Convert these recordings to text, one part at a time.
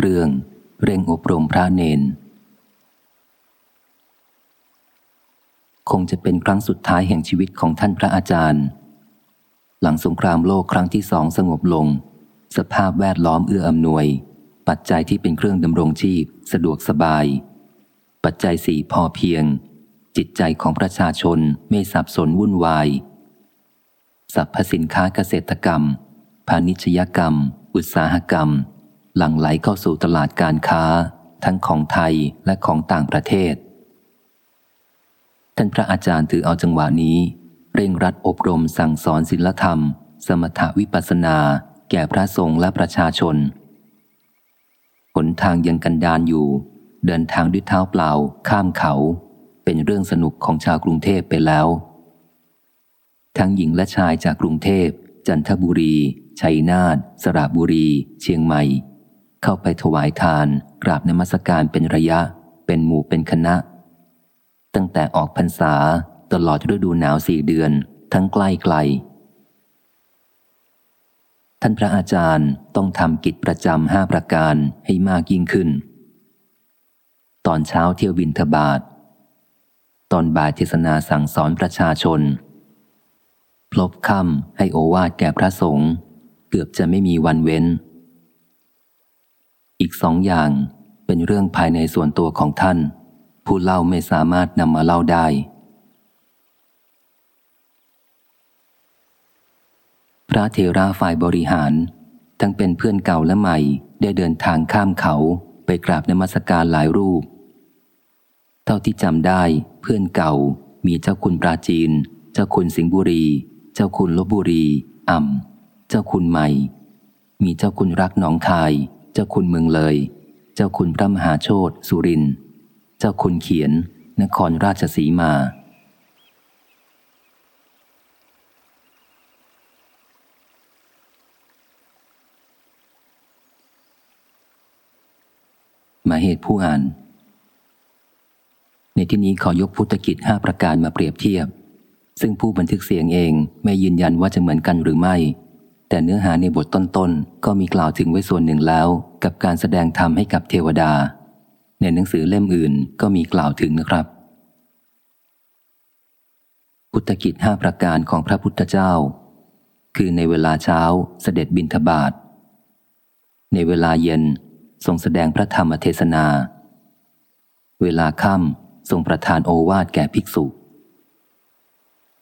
เรื่องเร่งอบรมพระเนน คงจะเป็นครั้งสุดท้ายแห่งชีวิตของท่านพระอาจารย์ หลังสงครามโลกครั้งที่สองสงบลง สภาพแวดล้อมเอื้ออำนวย ปัจจัยที่เป็นเครื่องดำรงชีพ สะดวกสบาย ปัจจัยสี่พอเพียง จิตใจของประชาชนไม่สับสนวุ่นวายสัพพสินค้าเกษตรกรรมพาณิชยกรรม อุตสาหกรรม หลั่งไหลเข้าสู่ตลาดการค้า ทั้งของไทยและของต่างประเทศ ท่านพระอาจารย์ถือเอาจังหวะนี้ เร่งรัดอบรมสั่งสอนศิลธรรม สมถวิปัสนา แก่พระสงฆ์และประชาชนหนทางยังกันดานอยู่ เดินทางด้วยเท้าเปล่า ข้ามเขา เป็นเรื่องสนุกของชาวกรุงเทพไปแล้ว ทั้งหญิงและชายจากกรุงเทพ จันทบุรี ชัยนาท สระบุรี เชียงใหม่ เข้าไปถวายทาน กราบนมัสการเป็นระยะ เป็นหมู่เป็นคณะ ตั้งแต่ออกพรรษาตลอดฤดูหนาวสี่เดือน ทั้งใกล้ไกล ท่านพระอาจารย์ต้องทำกิจประจำห้าประการให้มากยิ่งขึ้น ตอนเช้าเที่ยวบินทบาท ตอนบ่ายเทศนาสั่งสอนประชาชน พลบค่ำให้โอวาดแก่พระสงฆ์เกือบจะไม่มีวันเว้น อีกสองอย่างเป็นเรื่องภายในส่วนตัวของท่าน ผู้เล่าไม่สามารถนำมาเล่าได้ พระเทราฝ่ายบริหาร ทั้งเป็นเพื่อนเก่าและใหม่ ได้เดินทางข้ามเขาไปกราบนมัสการหลายรูป เท่าที่จำได้เพื่อนเก่ามีเจ้าคุณปราจีน เจ้าคุณสิงห์บุรี เจ้าคุณลบบุรี อ่ำ เจ้าคุณใหม่ มีเจ้าคุณรักหนองคาย เจ้าคุณเมืองเลย เจ้าคุณพระมหาโชตสุริน เจ้าคุณเขียน นครราชสีมา มาเหตุผู้อ่าน ในที่นี้ขอยกพุทธกิจห้าประการมาเปรียบเทียบ ซึ่งผู้บันทึกเสียงเองไม่ยืนยันว่าจะเหมือนกันหรือไม่ แต่เนื้อหาในบทต้นๆ ก็มีกล่าวถึงไว้ส่วนหนึ่งแล้ว กับการแสดงธรรมให้กับเทวดา ในหนังสือเล่มอื่นก็มีกล่าวถึงนะครับ พุทธกิจห้าประการของพระพุทธเจ้า คือในเวลาเช้าเสด็จบินทบาท ในเวลาเย็นทรงแสดงพระธรรมเทศนา เวลาค่ำทรงประทานโอวาทแก่ภิกษุ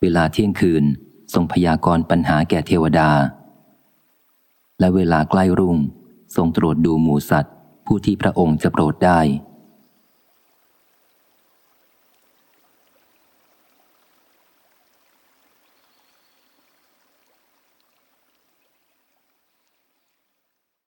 เวลาเที่ยงคืนทรงพยากรณ์ปัญหาแก่เทวดา และเวลาใกล้รุ่ง ทรงตรวจดูหมูสัตว์ ผู้ที่พระองค์จะโปรดได้